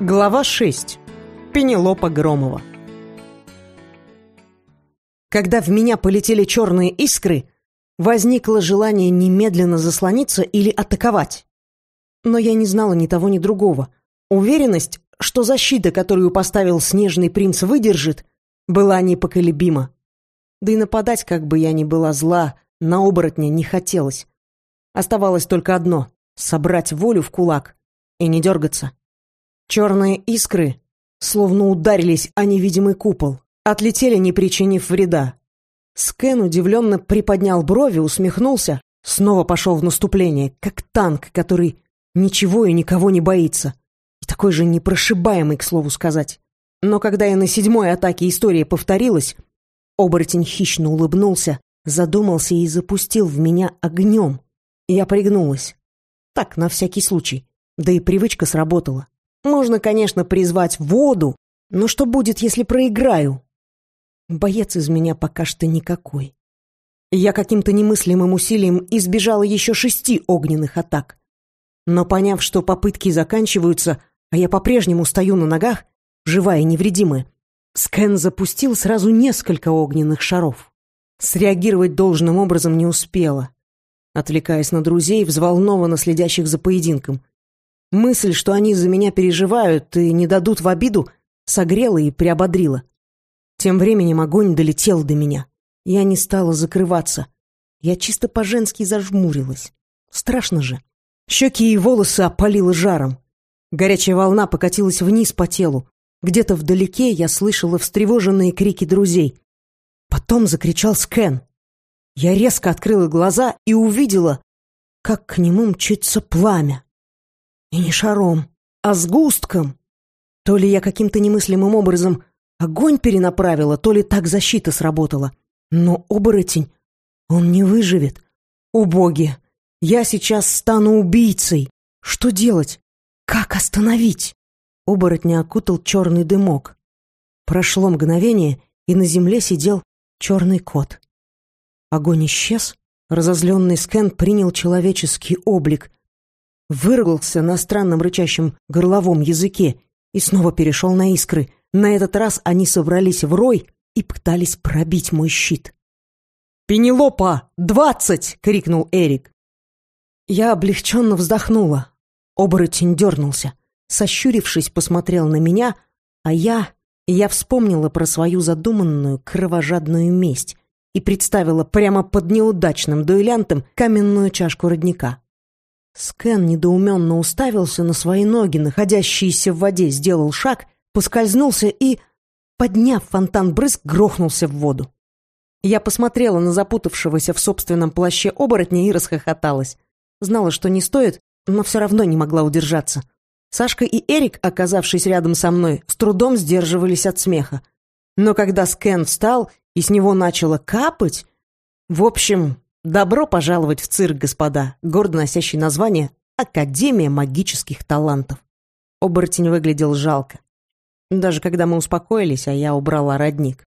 Глава 6. Пенелопа Громова. Когда в меня полетели черные искры, возникло желание немедленно заслониться или атаковать. Но я не знала ни того, ни другого. Уверенность, что защита, которую поставил снежный принц, выдержит, была непоколебима. Да и нападать, как бы я ни была зла, на оборотня не хотелось. Оставалось только одно — собрать волю в кулак и не дергаться. Черные искры словно ударились о невидимый купол, отлетели, не причинив вреда. Скэн удивленно приподнял брови, усмехнулся, снова пошел в наступление, как танк, который ничего и никого не боится. И такой же непрошибаемый, к слову сказать. Но когда я на седьмой атаке история повторилась, оборотень хищно улыбнулся, задумался и запустил в меня огнем. Я пригнулась. Так, на всякий случай. Да и привычка сработала. Можно, конечно, призвать воду, но что будет, если проиграю? Боец из меня пока что никакой. Я каким-то немыслимым усилием избежала еще шести огненных атак. Но поняв, что попытки заканчиваются, а я по-прежнему стою на ногах, живая и невредимая, Скэн запустил сразу несколько огненных шаров. Среагировать должным образом не успела. Отвлекаясь на друзей, взволнованно следящих за поединком, Мысль, что они за меня переживают и не дадут в обиду, согрела и приободрила. Тем временем огонь долетел до меня. Я не стала закрываться. Я чисто по-женски зажмурилась. Страшно же. Щеки и волосы опалило жаром. Горячая волна покатилась вниз по телу. Где-то вдалеке я слышала встревоженные крики друзей. Потом закричал Скэн. Я резко открыла глаза и увидела, как к нему мчится пламя. И не шаром, а сгустком. То ли я каким-то немыслимым образом огонь перенаправила, то ли так защита сработала. Но оборотень, он не выживет. О я сейчас стану убийцей. Что делать? Как остановить? Оборотня окутал черный дымок. Прошло мгновение, и на земле сидел черный кот. Огонь исчез, разозленный Скэн принял человеческий облик, выругался на странном рычащем горловом языке и снова перешел на искры. На этот раз они собрались в рой и пытались пробить мой щит. «Пенелопа! Двадцать!» — крикнул Эрик. Я облегченно вздохнула. Оборотень дернулся. Сощурившись, посмотрел на меня, а я... Я вспомнила про свою задуманную кровожадную месть и представила прямо под неудачным дуэлянтом каменную чашку родника. Скэн недоуменно уставился на свои ноги, находящиеся в воде, сделал шаг, поскользнулся и, подняв фонтан брызг, грохнулся в воду. Я посмотрела на запутавшегося в собственном плаще оборотня и расхохоталась. Знала, что не стоит, но все равно не могла удержаться. Сашка и Эрик, оказавшись рядом со мной, с трудом сдерживались от смеха. Но когда Скэн встал и с него начало капать... В общем, Добро пожаловать в цирк, господа, гордо носящий название «Академия магических талантов». Оборотень выглядел жалко. Даже когда мы успокоились, а я убрала родник.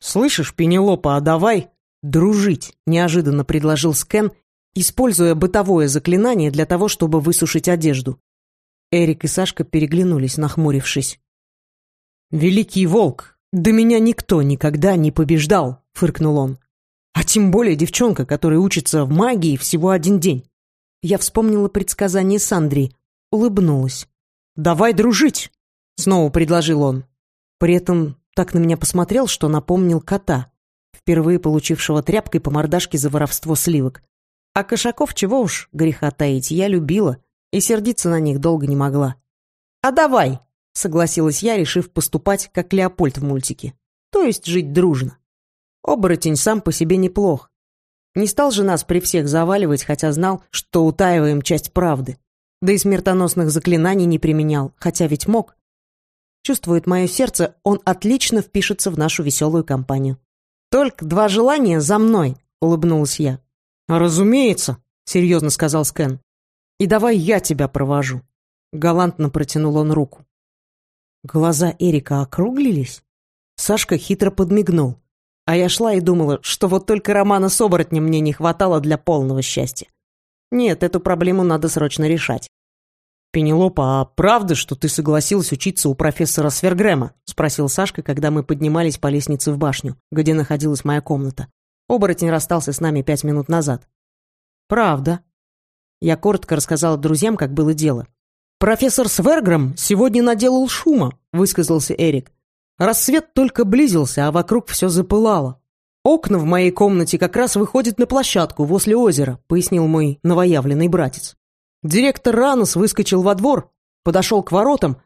«Слышишь, Пенелопа, а давай дружить», — неожиданно предложил Скэн, используя бытовое заклинание для того, чтобы высушить одежду. Эрик и Сашка переглянулись, нахмурившись. «Великий волк, да меня никто никогда не побеждал», — фыркнул он. А тем более девчонка, которая учится в магии всего один день. Я вспомнила предсказание Сандри, улыбнулась. «Давай дружить!» — снова предложил он. При этом так на меня посмотрел, что напомнил кота, впервые получившего тряпкой по мордашке за воровство сливок. А кошаков чего уж греха таить, я любила и сердиться на них долго не могла. «А давай!» — согласилась я, решив поступать, как Леопольд в мультике. То есть жить дружно. Оборотень сам по себе неплох. Не стал же нас при всех заваливать, хотя знал, что утаиваем часть правды. Да и смертоносных заклинаний не применял, хотя ведь мог. Чувствует мое сердце, он отлично впишется в нашу веселую компанию. «Только два желания за мной», — улыбнулась я. «Разумеется», — серьезно сказал Скэн. «И давай я тебя провожу». Галантно протянул он руку. Глаза Эрика округлились. Сашка хитро подмигнул. А я шла и думала, что вот только романа с оборотнем мне не хватало для полного счастья. Нет, эту проблему надо срочно решать. «Пенелопа, а правда, что ты согласилась учиться у профессора Свергрэма?» — спросил Сашка, когда мы поднимались по лестнице в башню, где находилась моя комната. Оборотень расстался с нами пять минут назад. «Правда». Я коротко рассказала друзьям, как было дело. «Профессор Свергрэм сегодня наделал шума», — высказался Эрик. «Рассвет только близился, а вокруг все запылало. Окна в моей комнате как раз выходят на площадку возле озера», — пояснил мой новоявленный братец. Директор Ранос выскочил во двор, подошел к воротам,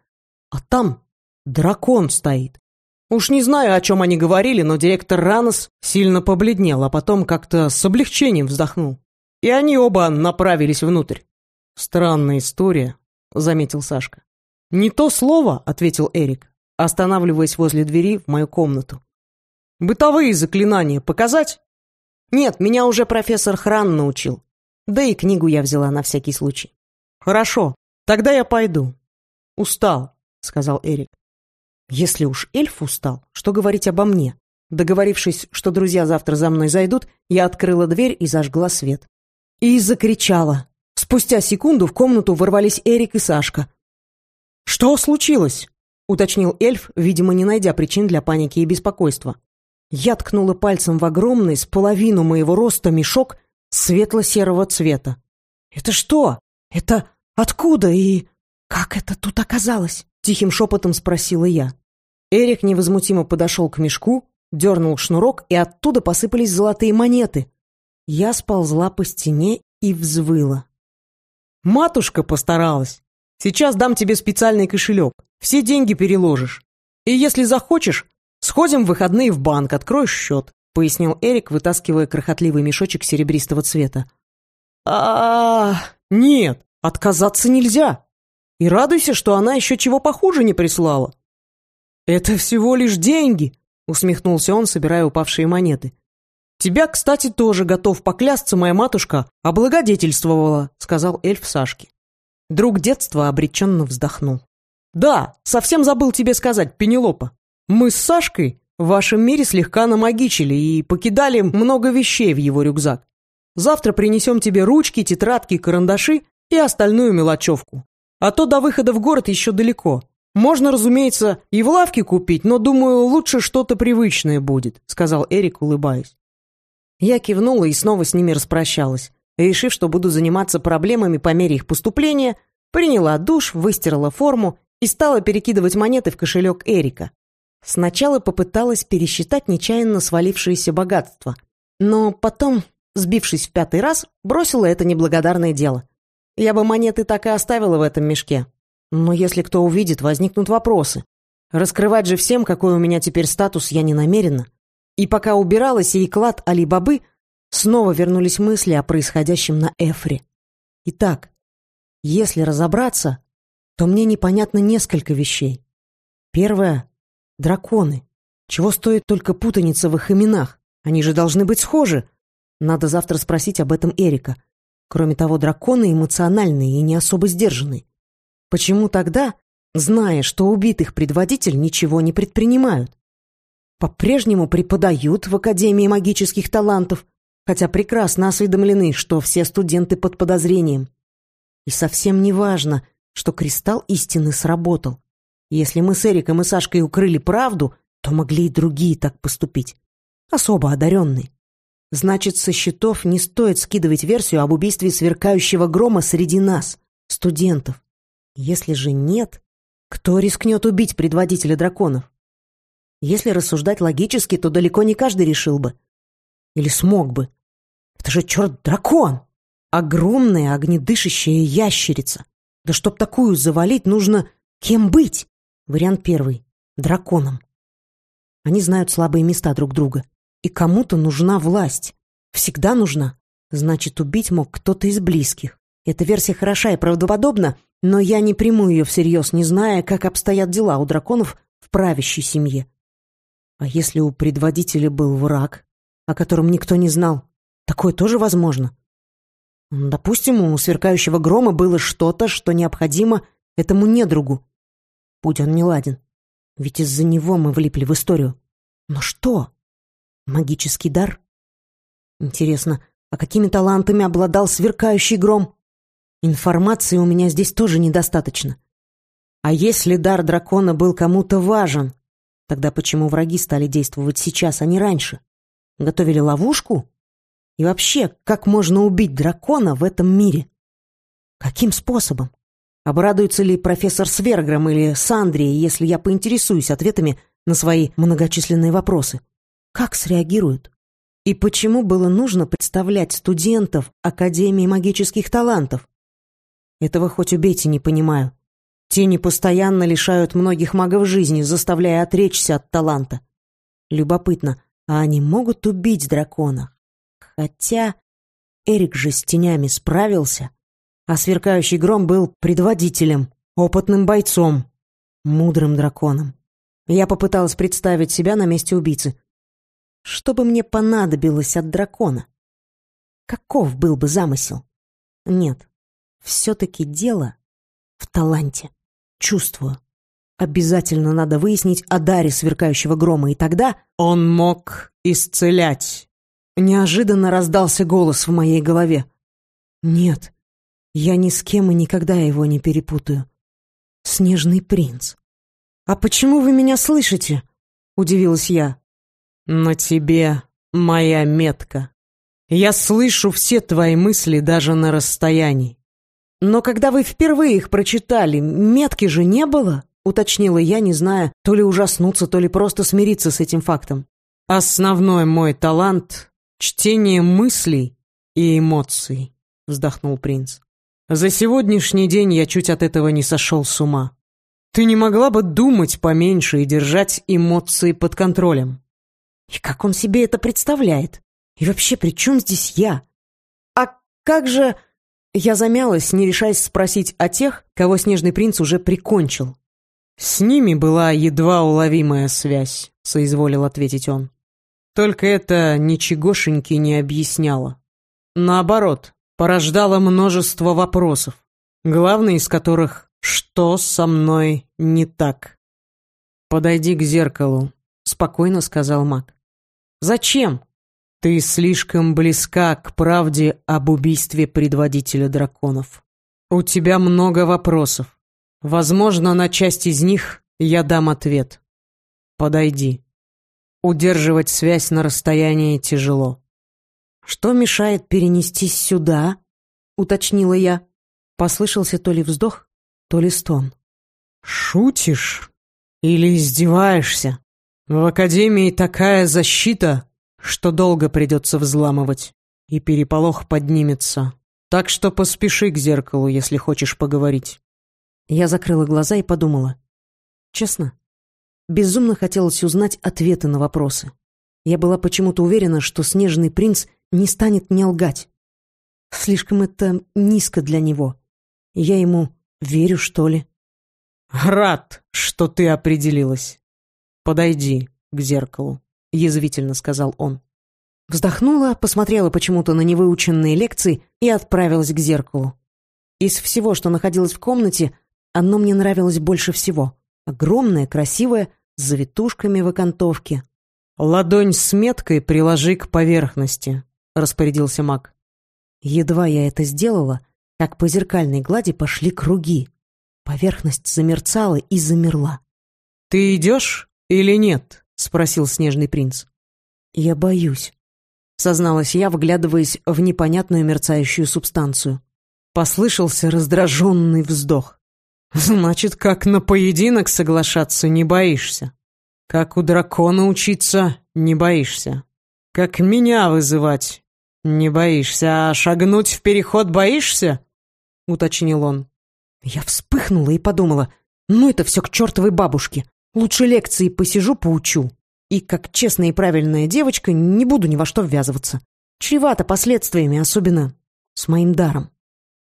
а там дракон стоит. Уж не знаю, о чем они говорили, но директор Ранос сильно побледнел, а потом как-то с облегчением вздохнул. И они оба направились внутрь. «Странная история», — заметил Сашка. «Не то слово», — ответил Эрик, останавливаясь возле двери в мою комнату. «Бытовые заклинания показать?» «Нет, меня уже профессор Хран научил. Да и книгу я взяла на всякий случай. Хорошо, тогда я пойду. Устал, сказал Эрик. Если уж эльф устал, что говорить обо мне? Договорившись, что друзья завтра за мной зайдут, я открыла дверь и зажгла свет. И закричала. Спустя секунду в комнату ворвались Эрик и Сашка. «Что случилось?» — уточнил эльф, видимо, не найдя причин для паники и беспокойства. Я ткнула пальцем в огромный, с половину моего роста мешок светло-серого цвета. «Это что? Это откуда и как это тут оказалось?» Тихим шепотом спросила я. Эрик невозмутимо подошел к мешку, дернул шнурок, и оттуда посыпались золотые монеты. Я сползла по стене и взвыла. «Матушка постаралась. Сейчас дам тебе специальный кошелек. Все деньги переложишь. И если захочешь, сходим в выходные в банк, откроешь счет пояснил Эрик, вытаскивая крохотливый мешочек серебристого цвета. а, -а, Нет, отказаться нельзя. И радуйся, что она еще чего похуже не прислала. Это всего лишь деньги, усмехнулся он, собирая упавшие монеты. Тебя, кстати, тоже готов поклясться, моя матушка облагодетельствовала, сказал эльф Сашке. Друг детства обреченно вздохнул. Да, совсем забыл тебе сказать, Пенелопа. Мы с Сашкой в вашем мире слегка намагичили и покидали много вещей в его рюкзак. Завтра принесем тебе ручки, тетрадки, карандаши и остальную мелочевку. А то до выхода в город еще далеко. Можно, разумеется, и в лавке купить, но, думаю, лучше что-то привычное будет», — сказал Эрик, улыбаясь. Я кивнула и снова с ними распрощалась. Решив, что буду заниматься проблемами по мере их поступления, приняла душ, выстирала форму и стала перекидывать монеты в кошелек Эрика. Сначала попыталась пересчитать нечаянно свалившееся богатство, но потом, сбившись в пятый раз, бросила это неблагодарное дело. Я бы монеты так и оставила в этом мешке. Но если кто увидит, возникнут вопросы. Раскрывать же всем, какой у меня теперь статус, я не намерена. И пока убиралась и клад Али-Бабы, снова вернулись мысли о происходящем на Эфре. Итак, если разобраться, то мне непонятно несколько вещей. Первое Драконы. Чего стоит только путаница в их именах? Они же должны быть схожи. Надо завтра спросить об этом Эрика. Кроме того, драконы эмоциональные и не особо сдержанные. Почему тогда, зная, что убит их предводитель, ничего не предпринимают? По-прежнему преподают в Академии магических талантов, хотя прекрасно осведомлены, что все студенты под подозрением. И совсем не важно, что кристалл истины сработал. Если мы с Эриком и Сашкой укрыли правду, то могли и другие так поступить. Особо одаренные. Значит, со счетов не стоит скидывать версию об убийстве сверкающего грома среди нас, студентов. Если же нет, кто рискнет убить предводителя драконов? Если рассуждать логически, то далеко не каждый решил бы. Или смог бы. Это же черт дракон! Огромная огнедышащая ящерица. Да чтоб такую завалить, нужно кем быть? Вариант первый. Драконом. Они знают слабые места друг друга. И кому-то нужна власть. Всегда нужна. Значит, убить мог кто-то из близких. Эта версия хороша и правдоподобна, но я не приму ее всерьез, не зная, как обстоят дела у драконов в правящей семье. А если у предводителя был враг, о котором никто не знал, такое тоже возможно. Допустим, у сверкающего грома было что-то, что необходимо этому недругу, будь он неладен. Ведь из-за него мы влипли в историю. Но что? Магический дар? Интересно, а какими талантами обладал сверкающий гром? Информации у меня здесь тоже недостаточно. А если дар дракона был кому-то важен, тогда почему враги стали действовать сейчас, а не раньше? Готовили ловушку? И вообще, как можно убить дракона в этом мире? Каким способом? Обрадуется ли профессор Сверграм или Сандрия, если я поинтересуюсь ответами на свои многочисленные вопросы? Как среагируют? И почему было нужно представлять студентов Академии магических талантов? Этого хоть убейте, не понимаю. Тени постоянно лишают многих магов жизни, заставляя отречься от таланта. Любопытно, а они могут убить дракона? Хотя Эрик же с тенями справился, а сверкающий гром был предводителем, опытным бойцом, мудрым драконом. Я попыталась представить себя на месте убийцы. Что бы мне понадобилось от дракона? Каков был бы замысел? Нет, все-таки дело в таланте. Чувствую. Обязательно надо выяснить о даре сверкающего грома, и тогда он мог исцелять. Неожиданно раздался голос в моей голове. Нет, я ни с кем и никогда его не перепутаю. Снежный принц. «А почему вы меня слышите?» — удивилась я. «На тебе моя метка. Я слышу все твои мысли даже на расстоянии. «Но когда вы впервые их прочитали, метки же не было?» — уточнила я, не зная, то ли ужаснуться, то ли просто смириться с этим фактом. «Основной мой талант — чтение мыслей и эмоций», — вздохнул принц. «За сегодняшний день я чуть от этого не сошел с ума. Ты не могла бы думать поменьше и держать эмоции под контролем?» «И как он себе это представляет? И вообще, при чем здесь я? А как же...» Я замялась, не решаясь спросить о тех, кого Снежный принц уже прикончил. «С ними была едва уловимая связь», — соизволил ответить он. «Только это ничегошеньки не объясняло. Наоборот, порождало множество вопросов, главный из которых «Что со мной не так?» «Подойди к зеркалу», — спокойно сказал маг. «Зачем?» Ты слишком близка к правде об убийстве предводителя драконов. У тебя много вопросов. Возможно, на часть из них я дам ответ. Подойди. Удерживать связь на расстоянии тяжело. Что мешает перенестись сюда? Уточнила я. Послышался то ли вздох, то ли стон. Шутишь? Или издеваешься? В Академии такая защита, что долго придется взламывать, и переполох поднимется. Так что поспеши к зеркалу, если хочешь поговорить». Я закрыла глаза и подумала. Честно, безумно хотелось узнать ответы на вопросы. Я была почему-то уверена, что снежный принц не станет мне лгать. Слишком это низко для него. Я ему верю, что ли. «Рад, что ты определилась. Подойди к зеркалу». — язвительно сказал он. Вздохнула, посмотрела почему-то на невыученные лекции и отправилась к зеркалу. Из всего, что находилось в комнате, оно мне нравилось больше всего. Огромное, красивое, с завитушками в окантовке. «Ладонь с меткой приложи к поверхности», — распорядился маг. Едва я это сделала, как по зеркальной глади пошли круги. Поверхность замерцала и замерла. «Ты идешь или нет?» — спросил снежный принц. «Я боюсь», — созналась я, вглядываясь в непонятную мерцающую субстанцию. Послышался раздраженный вздох. «Значит, как на поединок соглашаться не боишься? Как у дракона учиться не боишься? Как меня вызывать не боишься, а шагнуть в переход боишься?» — уточнил он. Я вспыхнула и подумала, ну это все к чертовой бабушке. Лучше лекции посижу, поучу. И, как честная и правильная девочка, не буду ни во что ввязываться. Чревато последствиями, особенно с моим даром.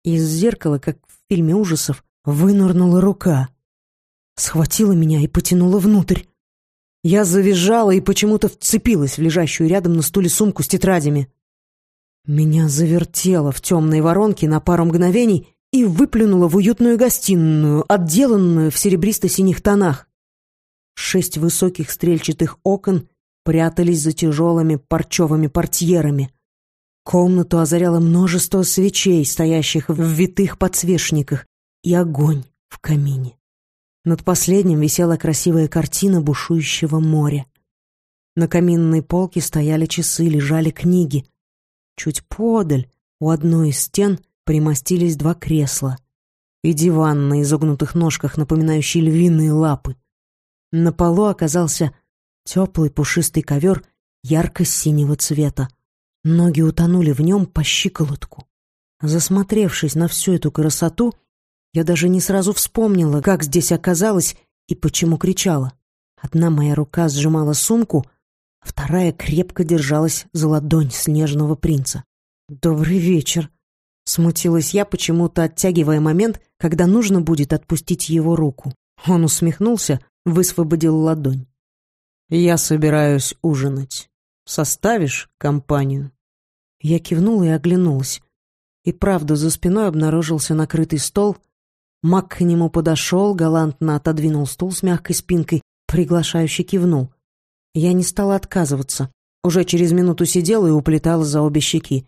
Из зеркала, как в фильме ужасов, вынырнула рука. Схватила меня и потянула внутрь. Я завизжала и почему-то вцепилась в лежащую рядом на стуле сумку с тетрадями. Меня завертело в темной воронке на пару мгновений и выплюнуло в уютную гостиную, отделанную в серебристо-синих тонах. Шесть высоких стрельчатых окон прятались за тяжелыми парчевыми портьерами. Комнату озаряло множество свечей, стоящих в витых подсвечниках, и огонь в камине. Над последним висела красивая картина бушующего моря. На каминной полке стояли часы, лежали книги. Чуть подаль, у одной из стен, примостились два кресла и диван на изогнутых ножках, напоминающий львиные лапы. На полу оказался теплый пушистый ковер ярко-синего цвета. Ноги утонули в нем по щиколотку. Засмотревшись на всю эту красоту, я даже не сразу вспомнила, как здесь оказалась и почему кричала. Одна моя рука сжимала сумку, вторая крепко держалась за ладонь снежного принца. «Добрый вечер», — смутилась я, почему-то оттягивая момент, когда нужно будет отпустить его руку. Он усмехнулся, высвободил ладонь. «Я собираюсь ужинать. Составишь компанию?» Я кивнула и оглянулась. И правда, за спиной обнаружился накрытый стол. Мак к нему подошел, галантно отодвинул стул с мягкой спинкой, приглашающе кивнул. Я не стала отказываться. Уже через минуту сидела и уплетала за обе щеки.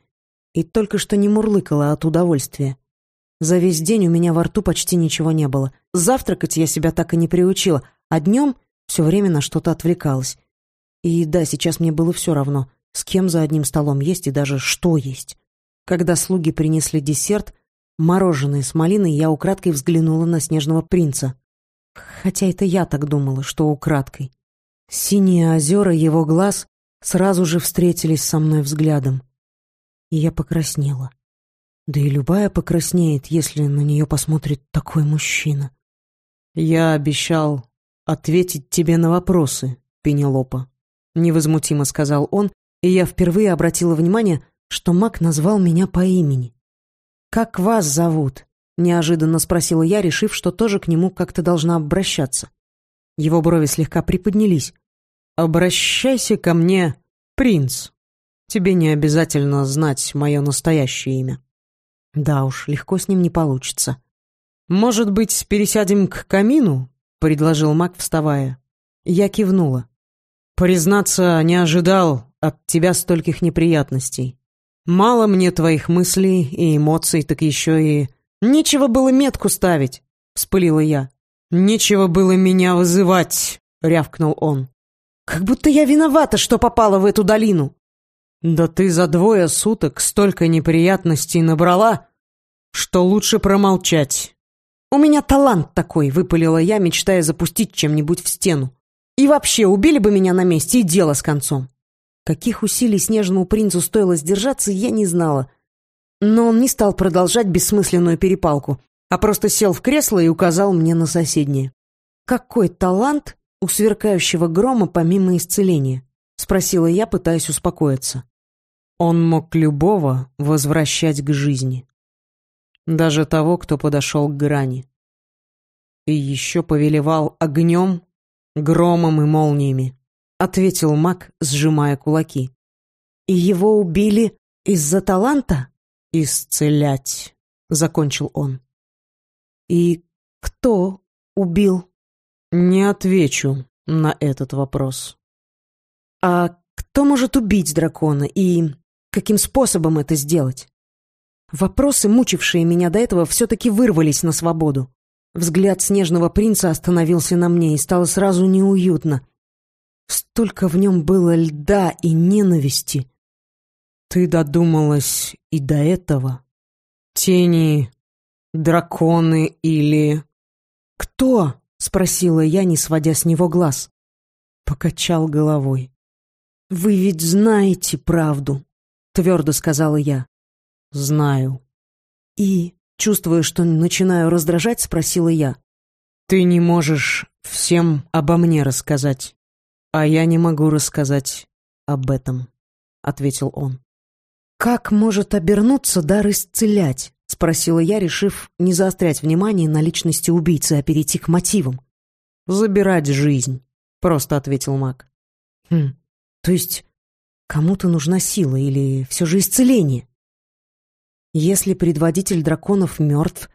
И только что не мурлыкала от удовольствия. За весь день у меня во рту почти ничего не было. Завтракать я себя так и не приучила, а днем все время на что-то отвлекалась. И да, сейчас мне было все равно, с кем за одним столом есть и даже что есть. Когда слуги принесли десерт, мороженое с малиной, я украдкой взглянула на снежного принца. Хотя это я так думала, что украдкой. Синие озера его глаз сразу же встретились со мной взглядом. И я покраснела. Да и любая покраснеет, если на нее посмотрит такой мужчина. «Я обещал ответить тебе на вопросы, Пенелопа», — невозмутимо сказал он, и я впервые обратила внимание, что маг назвал меня по имени. «Как вас зовут?» — неожиданно спросила я, решив, что тоже к нему как-то должна обращаться. Его брови слегка приподнялись. «Обращайся ко мне, принц. Тебе не обязательно знать мое настоящее имя». Да уж, легко с ним не получится. «Может быть, пересядем к камину?» — предложил Мак, вставая. Я кивнула. «Признаться, не ожидал от тебя стольких неприятностей. Мало мне твоих мыслей и эмоций, так еще и... Нечего было метку ставить!» — вспылила я. «Нечего было меня вызывать!» — рявкнул он. «Как будто я виновата, что попала в эту долину!» «Да ты за двое суток столько неприятностей набрала, что лучше промолчать». «У меня талант такой», — выпалила я, мечтая запустить чем-нибудь в стену. «И вообще, убили бы меня на месте, и дело с концом». Каких усилий снежному принцу стоило сдержаться, я не знала. Но он не стал продолжать бессмысленную перепалку, а просто сел в кресло и указал мне на соседнее. «Какой талант у сверкающего грома помимо исцеления?» — спросила я, пытаясь успокоиться. Он мог любого возвращать к жизни. Даже того, кто подошел к грани. И еще повелевал огнем, громом и молниями, ответил маг, сжимая кулаки. И его убили из-за таланта? Исцелять, закончил он. И кто убил? Не отвечу на этот вопрос. А кто может убить дракона и каким способом это сделать? Вопросы, мучившие меня до этого, все-таки вырвались на свободу. Взгляд снежного принца остановился на мне, и стало сразу неуютно. Столько в нем было льда и ненависти. Ты додумалась и до этого? Тени, драконы или... «Кто?» — спросила я, не сводя с него глаз. Покачал головой. «Вы ведь знаете правду», — твердо сказала я. «Знаю». «И, чувствуя, что начинаю раздражать, спросила я. «Ты не можешь всем обо мне рассказать, а я не могу рассказать об этом», — ответил он. «Как может обернуться дар исцелять?» — спросила я, решив не заострять внимание на личности убийцы, а перейти к мотивам. «Забирать жизнь», — просто ответил маг. «Хм, то есть кому-то нужна сила или все же исцеление? Если предводитель драконов мертв,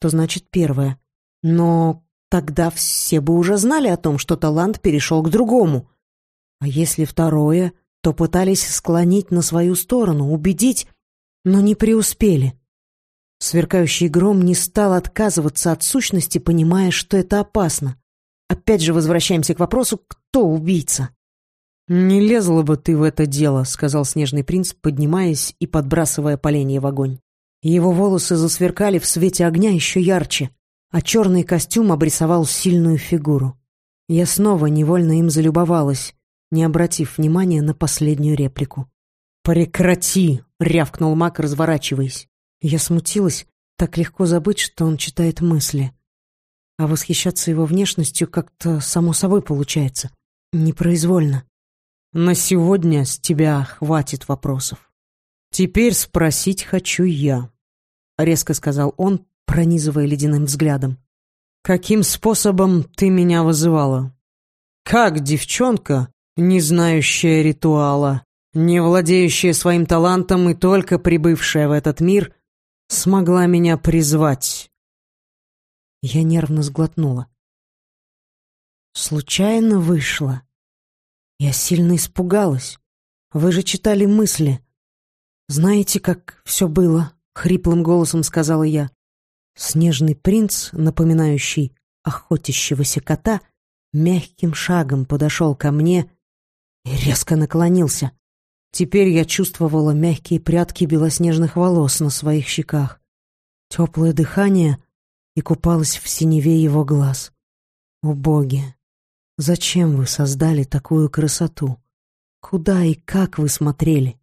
то значит первое. Но тогда все бы уже знали о том, что талант перешел к другому. А если второе, то пытались склонить на свою сторону, убедить, но не преуспели. Сверкающий гром не стал отказываться от сущности, понимая, что это опасно. Опять же возвращаемся к вопросу, кто убийца? «Не лезла бы ты в это дело», — сказал снежный принц, поднимаясь и подбрасывая поленье в огонь. Его волосы засверкали в свете огня еще ярче, а черный костюм обрисовал сильную фигуру. Я снова невольно им залюбовалась, не обратив внимания на последнюю реплику. «Прекрати!» — рявкнул маг, разворачиваясь. Я смутилась, так легко забыть, что он читает мысли. А восхищаться его внешностью как-то само собой получается. Непроизвольно. На сегодня с тебя хватит вопросов. Теперь спросить хочу я, резко сказал он, пронизывая ледяным взглядом. Каким способом ты меня вызывала? Как девчонка, не знающая ритуала, не владеющая своим талантом и только прибывшая в этот мир, смогла меня призвать? Я нервно сглотнула. Случайно вышло. Я сильно испугалась. Вы же читали мысли. Знаете, как все было? Хриплым голосом сказала я. Снежный принц, напоминающий охотящегося кота, мягким шагом подошел ко мне и резко наклонился. Теперь я чувствовала мягкие прядки белоснежных волос на своих щеках, теплое дыхание и купалась в синеве его глаз. О боги! Зачем вы создали такую красоту? Куда и как вы смотрели?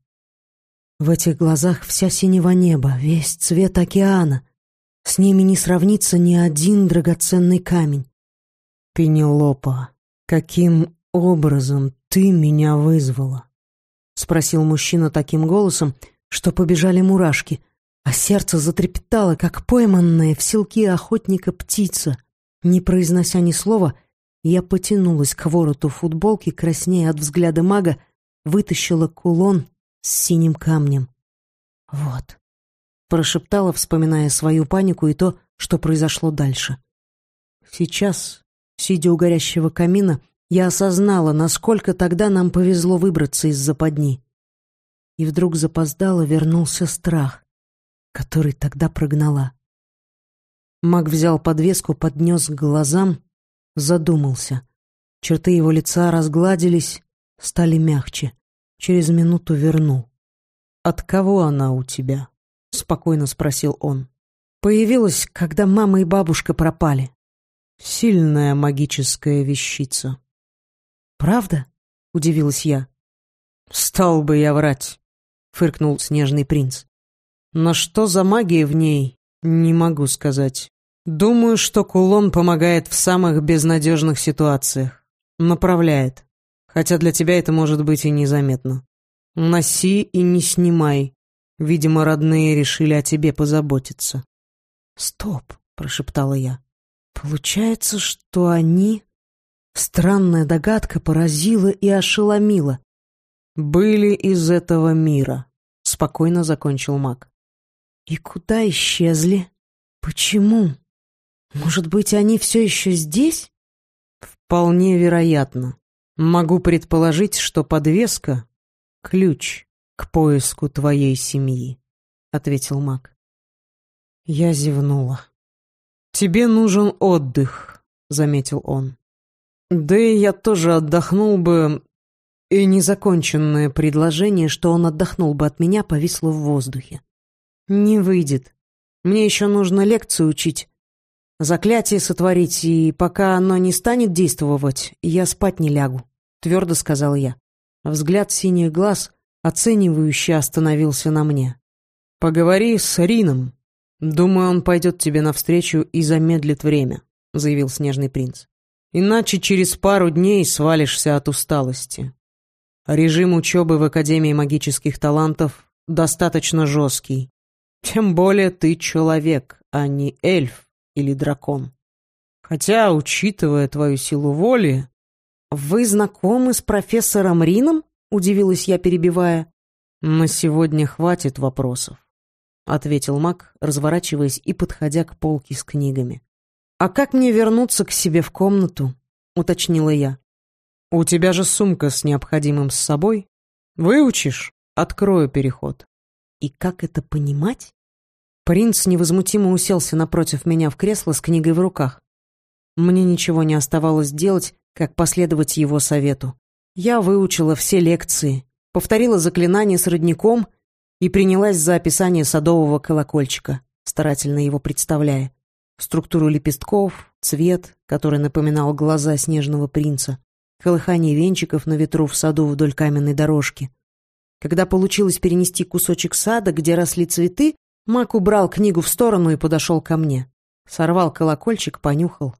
В этих глазах вся синева неба, весь цвет океана. С ними не сравнится ни один драгоценный камень. «Пенелопа, каким образом ты меня вызвала?» — спросил мужчина таким голосом, что побежали мурашки, а сердце затрепетало, как пойманная в селке охотника птица. Не произнося ни слова, — я потянулась к вороту футболки, краснея от взгляда мага, вытащила кулон с синим камнем. «Вот», — прошептала, вспоминая свою панику и то, что произошло дальше. Сейчас, сидя у горящего камина, я осознала, насколько тогда нам повезло выбраться из западни. И вдруг запоздало вернулся страх, который тогда прогнала. Маг взял подвеску, поднес к глазам задумался. Черты его лица разгладились, стали мягче. Через минуту вернул. «От кого она у тебя?» — спокойно спросил он. «Появилась, когда мама и бабушка пропали». «Сильная магическая вещица». «Правда?» — удивилась я. «Стал бы я врать», — фыркнул снежный принц. «Но что за магия в ней, не могу сказать. Думаю, что кулон помогает в самых безнадежных ситуациях. Направляет. Хотя для тебя это может быть и незаметно. Носи и не снимай. Видимо, родные решили о тебе позаботиться. «Стоп», — прошептала я. «Получается, что они...» Странная догадка поразила и ошеломила. «Были из этого мира», — спокойно закончил маг. «И куда исчезли? Почему?» Может быть, они все еще здесь? Вполне вероятно. Могу предположить, что подвеска — ключ к поиску твоей семьи, — ответил маг. Я зевнула. «Тебе нужен отдых», — заметил он. «Да и я тоже отдохнул бы...» И незаконченное предложение, что он отдохнул бы от меня, повисло в воздухе. «Не выйдет. Мне еще нужно лекцию учить, Заклятие сотворить, и пока оно не станет действовать, я спать не лягу», — твердо сказал я. Взгляд синих глаз оценивающе остановился на мне. «Поговори с Рином. Думаю, он пойдет тебе навстречу и замедлит время», — заявил Снежный принц. «Иначе через пару дней свалишься от усталости. Режим учебы в Академии магических талантов достаточно жесткий. Тем более ты человек, а не эльф или дракон. Хотя, учитывая твою силу воли... «Вы знакомы с профессором Рином?» — удивилась я, перебивая. «На сегодня хватит вопросов», — ответил маг, разворачиваясь и подходя к полке с книгами. «А как мне вернуться к себе в комнату?» — уточнила я. «У тебя же сумка с необходимым с собой?» Выучишь? Открою переход. И как это понимать? Принц невозмутимо уселся напротив меня в кресло с книгой в руках. Мне ничего не оставалось делать, как последовать его совету. Я выучила все лекции, повторила заклинание с родником и принялась за описание садового колокольчика, старательно его представляя. Структуру лепестков, цвет, который напоминал глаза снежного принца, колыхание венчиков на ветру в саду вдоль каменной дорожки. Когда получилось перенести кусочек сада, где росли цветы, Мак убрал книгу в сторону и подошел ко мне. Сорвал колокольчик, понюхал,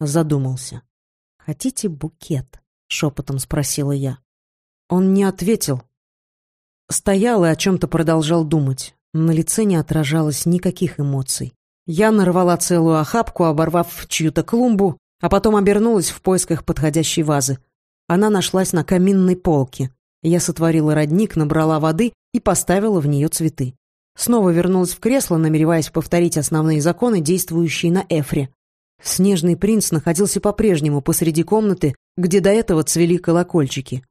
задумался. «Хотите букет?» — шепотом спросила я. Он не ответил. Стоял и о чем-то продолжал думать. На лице не отражалось никаких эмоций. Я нарвала целую охапку, оборвав чью-то клумбу, а потом обернулась в поисках подходящей вазы. Она нашлась на каминной полке. Я сотворила родник, набрала воды и поставила в нее цветы. Снова вернулась в кресло, намереваясь повторить основные законы, действующие на Эфре. Снежный принц находился по-прежнему посреди комнаты, где до этого цвели колокольчики.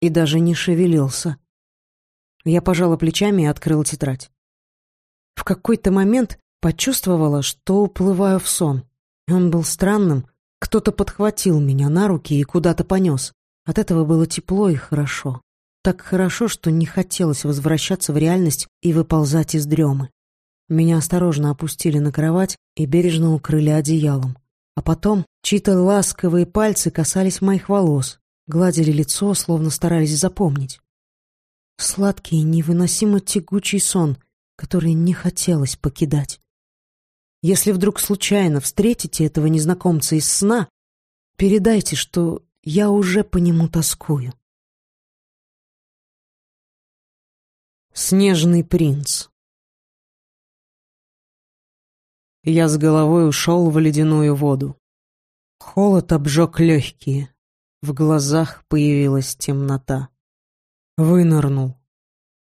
И даже не шевелился. Я пожала плечами и открыла тетрадь. В какой-то момент почувствовала, что уплываю в сон. Он был странным. Кто-то подхватил меня на руки и куда-то понес. От этого было тепло и хорошо. Так хорошо, что не хотелось возвращаться в реальность и выползать из дремы. Меня осторожно опустили на кровать и бережно укрыли одеялом. А потом чьи-то ласковые пальцы касались моих волос, гладили лицо, словно старались запомнить. Сладкий, невыносимо тягучий сон, который не хотелось покидать. Если вдруг случайно встретите этого незнакомца из сна, передайте, что я уже по нему тоскую. Снежный принц Я с головой ушел в ледяную воду. Холод обжег легкие. В глазах появилась темнота. Вынырнул.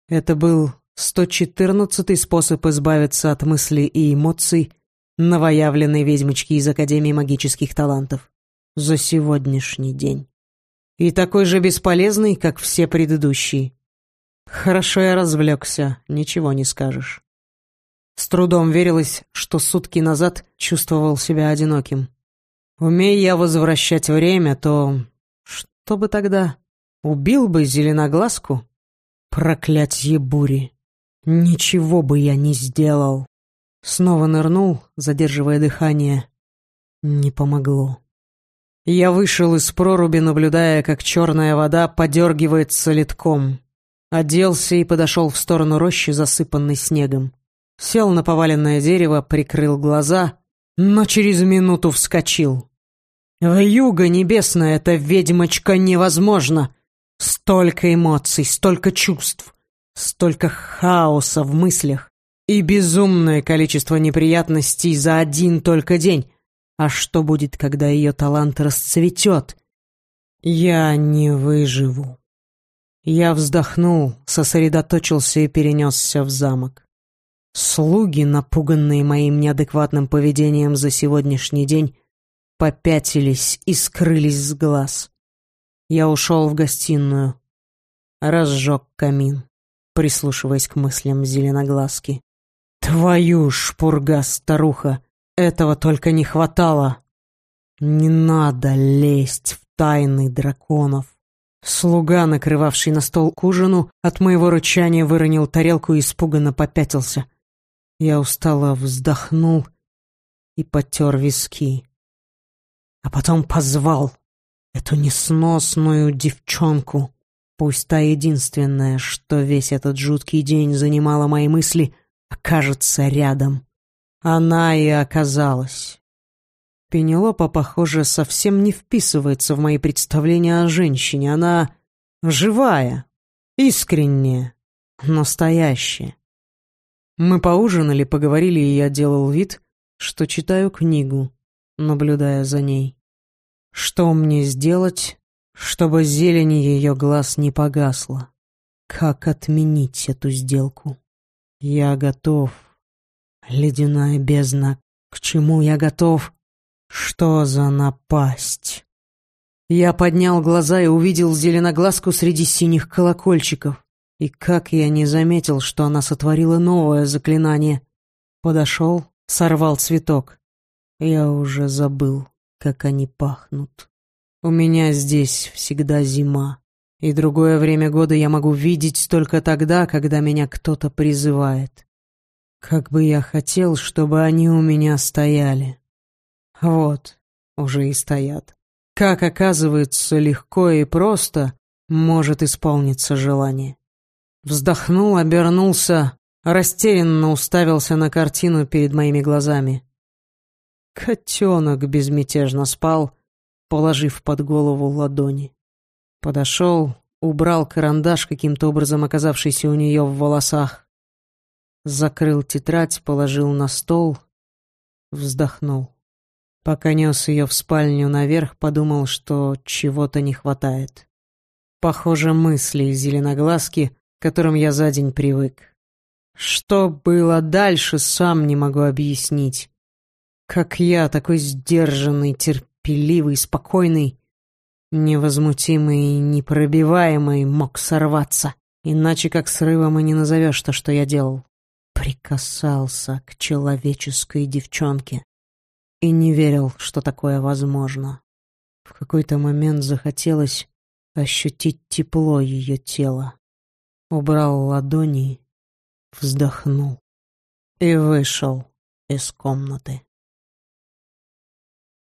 Это был 114-й способ избавиться от мыслей и эмоций новоявленной ведьмочки из Академии магических талантов за сегодняшний день. И такой же бесполезный, как все предыдущие. Хорошо я развлекся, ничего не скажешь. С трудом верилось, что сутки назад чувствовал себя одиноким. Умея я возвращать время, то... Что бы тогда? Убил бы зеленоглазку? Проклятье бури! Ничего бы я не сделал. Снова нырнул, задерживая дыхание. Не помогло. Я вышел из проруби, наблюдая, как черная вода подергивается литком. Оделся и подошел в сторону рощи, засыпанной снегом. Сел на поваленное дерево, прикрыл глаза, но через минуту вскочил. В юго небесное эта ведьмочка невозможно. Столько эмоций, столько чувств, столько хаоса в мыслях и безумное количество неприятностей за один только день. А что будет, когда ее талант расцветет? Я не выживу. Я вздохнул, сосредоточился и перенесся в замок. Слуги, напуганные моим неадекватным поведением за сегодняшний день, попятились и скрылись с глаз. Я ушел в гостиную, разжег камин, прислушиваясь к мыслям зеленоглазки. «Твою ж, пурга, старуха, этого только не хватало! Не надо лезть в тайны драконов!» Слуга, накрывавший на стол к ужину, от моего рычания выронил тарелку и испуганно попятился. Я устало вздохнул и потер виски. А потом позвал эту несносную девчонку. Пусть та единственная, что весь этот жуткий день занимала мои мысли, окажется рядом. Она и оказалась. Пенелопа, похоже, совсем не вписывается в мои представления о женщине. Она живая, искренняя, настоящая. Мы поужинали, поговорили, и я делал вид, что читаю книгу, наблюдая за ней. Что мне сделать, чтобы зелень ее глаз не погасла? Как отменить эту сделку? Я готов. Ледяная бездна. К чему я готов? Что за напасть? Я поднял глаза и увидел зеленоглазку среди синих колокольчиков. И как я не заметил, что она сотворила новое заклинание. Подошел, сорвал цветок. Я уже забыл, как они пахнут. У меня здесь всегда зима. И другое время года я могу видеть только тогда, когда меня кто-то призывает. Как бы я хотел, чтобы они у меня стояли. Вот, уже и стоят. Как оказывается, легко и просто может исполниться желание. Вздохнул, обернулся, растерянно уставился на картину перед моими глазами. Котенок безмятежно спал, положив под голову ладони. Подошел, убрал карандаш, каким-то образом оказавшийся у нее в волосах. Закрыл тетрадь, положил на стол, вздохнул. Пока нес ее в спальню наверх, подумал, что чего-то не хватает. Похоже, мысли зеленоглазки, к которым я за день привык. Что было дальше, сам не могу объяснить. Как я, такой сдержанный, терпеливый, спокойный, невозмутимый и непробиваемый, мог сорваться. Иначе как срывом и не назовешь то, что я делал. Прикасался к человеческой девчонке и не верил, что такое возможно. В какой-то момент захотелось ощутить тепло ее тела. Убрал ладони, вздохнул и вышел из комнаты.